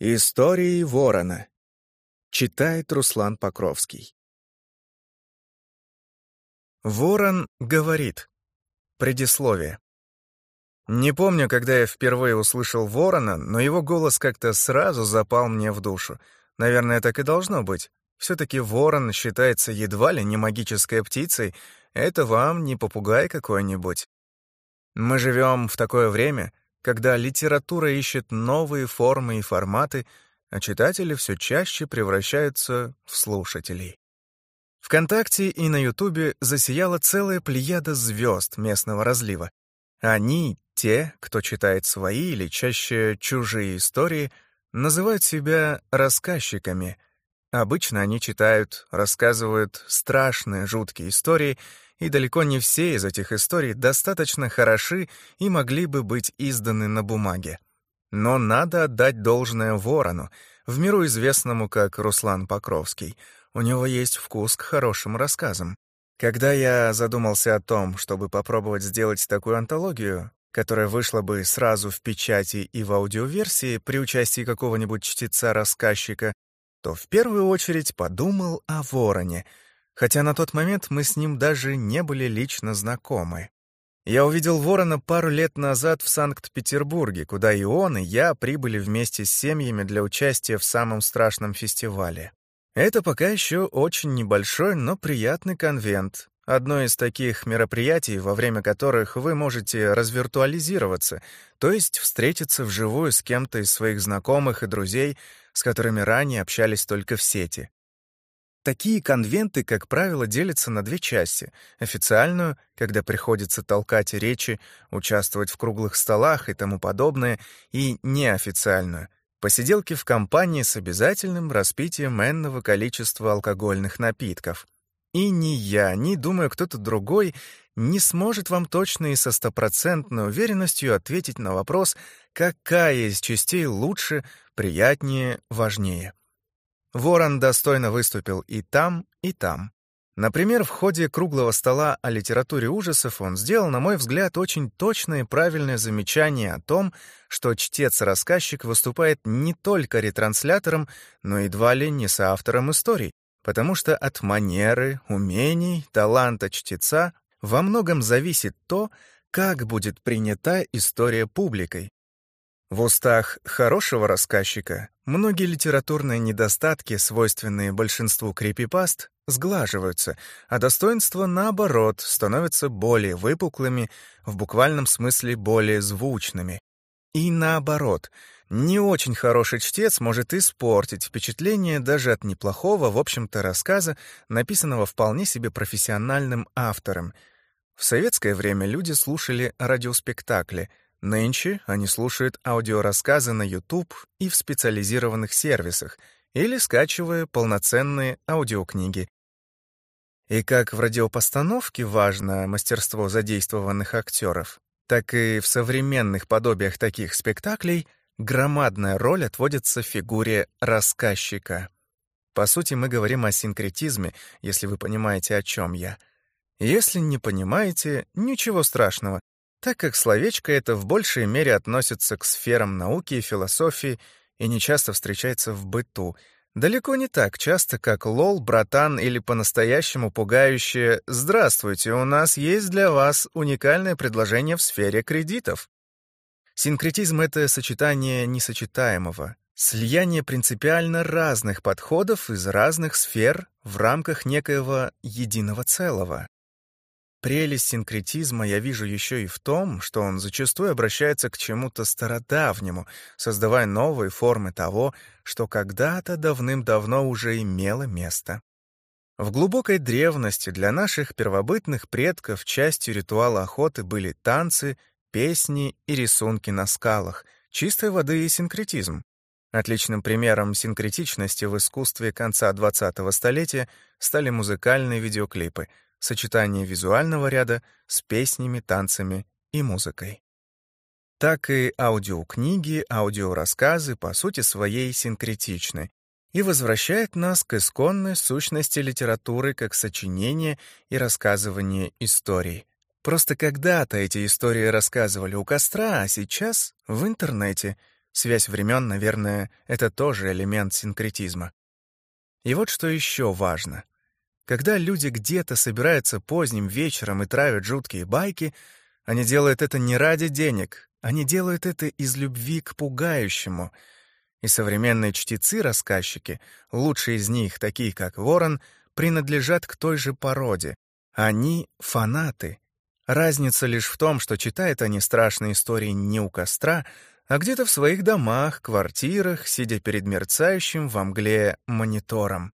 Истории ворона. Читает Руслан Покровский. Ворон говорит. Предисловие. Не помню, когда я впервые услышал ворона, но его голос как-то сразу запал мне в душу. Наверное, так и должно быть. Все-таки ворон считается едва ли не магической птицей. Это вам не попугай какой-нибудь. Мы живем в такое время, когда литература ищет новые формы и форматы, а читатели все чаще превращаются в слушателей. Вконтакте и на Ютубе засияла целая плеяда звезд местного разлива. Они, те, кто читает свои или чаще чужие истории, называют себя рассказчиками. Обычно они читают, рассказывают страшные, жуткие истории — и далеко не все из этих историй достаточно хороши и могли бы быть изданы на бумаге. Но надо отдать должное Ворону, в миру известному как Руслан Покровский. У него есть вкус к хорошим рассказам. Когда я задумался о том, чтобы попробовать сделать такую антологию, которая вышла бы сразу в печати и в аудиоверсии при участии какого-нибудь чтеца-рассказчика, то в первую очередь подумал о Вороне — хотя на тот момент мы с ним даже не были лично знакомы. Я увидел Ворона пару лет назад в Санкт-Петербурге, куда и он, и я прибыли вместе с семьями для участия в самом страшном фестивале. Это пока еще очень небольшой, но приятный конвент. Одно из таких мероприятий, во время которых вы можете развиртуализироваться, то есть встретиться вживую с кем-то из своих знакомых и друзей, с которыми ранее общались только в сети. Такие конвенты, как правило, делятся на две части. Официальную, когда приходится толкать речи, участвовать в круглых столах и тому подобное, и неофициальную. Посиделки в компании с обязательным распитием энного количества алкогольных напитков. И ни я, ни, думаю, кто-то другой не сможет вам точно и со стопроцентной уверенностью ответить на вопрос, какая из частей лучше, приятнее, важнее. Ворон достойно выступил и там, и там. Например, в ходе круглого стола о литературе ужасов он сделал, на мой взгляд, очень точное и правильное замечание о том, что чтец-рассказчик выступает не только ретранслятором, но едва ли не соавтором историй, потому что от манеры, умений, таланта чтеца во многом зависит то, как будет принята история публикой, в устах хорошего рассказчика многие литературные недостатки, свойственные большинству крипипаст, сглаживаются, а достоинства, наоборот, становятся более выпуклыми, в буквальном смысле более звучными. И наоборот, не очень хороший чтец может испортить впечатление даже от неплохого, в общем-то, рассказа, написанного вполне себе профессиональным автором. В советское время люди слушали радиоспектакли — Нынче они слушают аудиорассказы на YouTube и в специализированных сервисах или скачивая полноценные аудиокниги. И как в радиопостановке важно мастерство задействованных актеров, так и в современных подобиях таких спектаклей громадная роль отводится фигуре рассказчика. По сути, мы говорим о синкретизме, если вы понимаете, о чем я. Если не понимаете, ничего страшного, так как словечко это в большей мере относится к сферам науки и философии и нечасто встречается в быту, далеко не так часто, как «лол», «братан» или по-настоящему пугающее «Здравствуйте, у нас есть для вас уникальное предложение в сфере кредитов». Синкретизм — это сочетание несочетаемого, слияние принципиально разных подходов из разных сфер в рамках некоего единого целого. Прелесть синкретизма я вижу еще и в том, что он зачастую обращается к чему-то стародавнему, создавая новые формы того, что когда-то давным-давно уже имело место. В глубокой древности для наших первобытных предков частью ритуала охоты были танцы, песни и рисунки на скалах, чистой воды и синкретизм. Отличным примером синкретичности в искусстве конца 20-го столетия стали музыкальные видеоклипы — сочетание визуального ряда с песнями, танцами и музыкой. Так и аудиокниги, аудиорассказы по сути своей синкретичны и возвращают нас к исконной сущности литературы как сочинения и рассказывания историй. Просто когда-то эти истории рассказывали у костра, а сейчас — в интернете. Связь времен, наверное, это тоже элемент синкретизма. И вот что еще важно. Когда люди где-то собираются поздним вечером и травят жуткие байки, они делают это не ради денег, они делают это из любви к пугающему. И современные чтецы-рассказчики, лучшие из них, такие как Ворон, принадлежат к той же породе. Они — фанаты. Разница лишь в том, что читают они страшные истории не у костра, а где-то в своих домах, квартирах, сидя перед мерцающим во мгле монитором.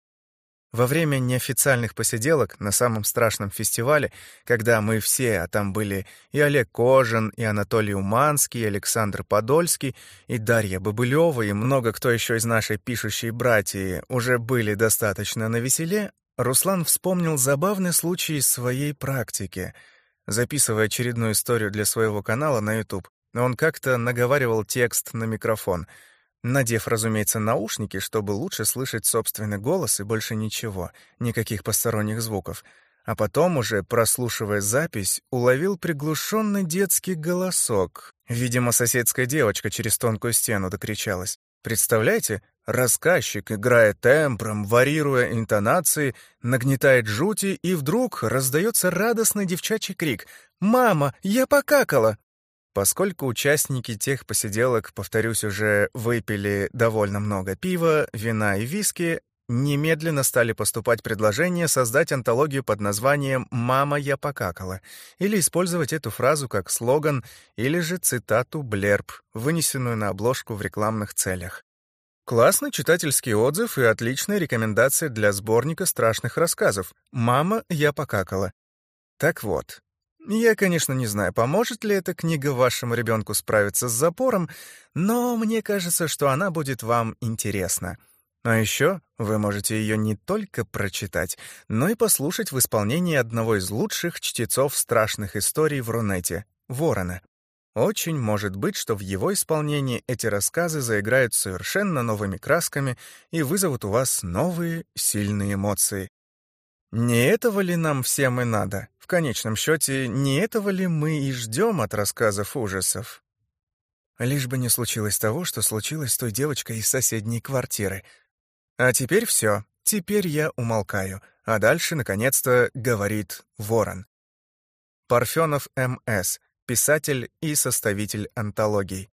Во время неофициальных посиделок на самом страшном фестивале, когда мы все, а там были и Олег Кожин, и Анатолий Уманский, и Александр Подольский, и Дарья Бобылева, и много кто еще из нашей пишущей братьи уже были достаточно навеселе, Руслан вспомнил забавный случай из своей практики. Записывая очередную историю для своего канала на YouTube, он как-то наговаривал текст на микрофон — надев, разумеется, наушники, чтобы лучше слышать собственный голос и больше ничего, никаких посторонних звуков. А потом, уже прослушивая запись, уловил приглушенный детский голосок. Видимо, соседская девочка через тонкую стену докричалась. Представляете, рассказчик, играя тембром, варьируя интонации, нагнетает жути, и вдруг раздается радостный девчачий крик «Мама, я покакала!» Поскольку участники тех посиделок, повторюсь, уже выпили довольно много пива, вина и виски, немедленно стали поступать предложения создать антологию под названием «Мама, я покакала» или использовать эту фразу как слоган или же цитату Блерб, вынесенную на обложку в рекламных целях. Классный читательский отзыв и отличная рекомендация для сборника страшных рассказов «Мама, я покакала». Так вот, я, конечно, не знаю, поможет ли эта книга вашему ребенку справиться с запором, но мне кажется, что она будет вам интересна. А еще вы можете ее не только прочитать, но и послушать в исполнении одного из лучших чтецов страшных историй в Рунете — Ворона. Очень может быть, что в его исполнении эти рассказы заиграют совершенно новыми красками и вызовут у вас новые сильные эмоции. Не этого ли нам всем и надо? Конечном счете, не этого ли мы и ждем от рассказов ужасов? Лишь бы не случилось того, что случилось с той девочкой из соседней квартиры. А теперь все. Теперь я умолкаю. А дальше, наконец-то, говорит Ворон. Парфенов М.С., писатель и составитель антологий.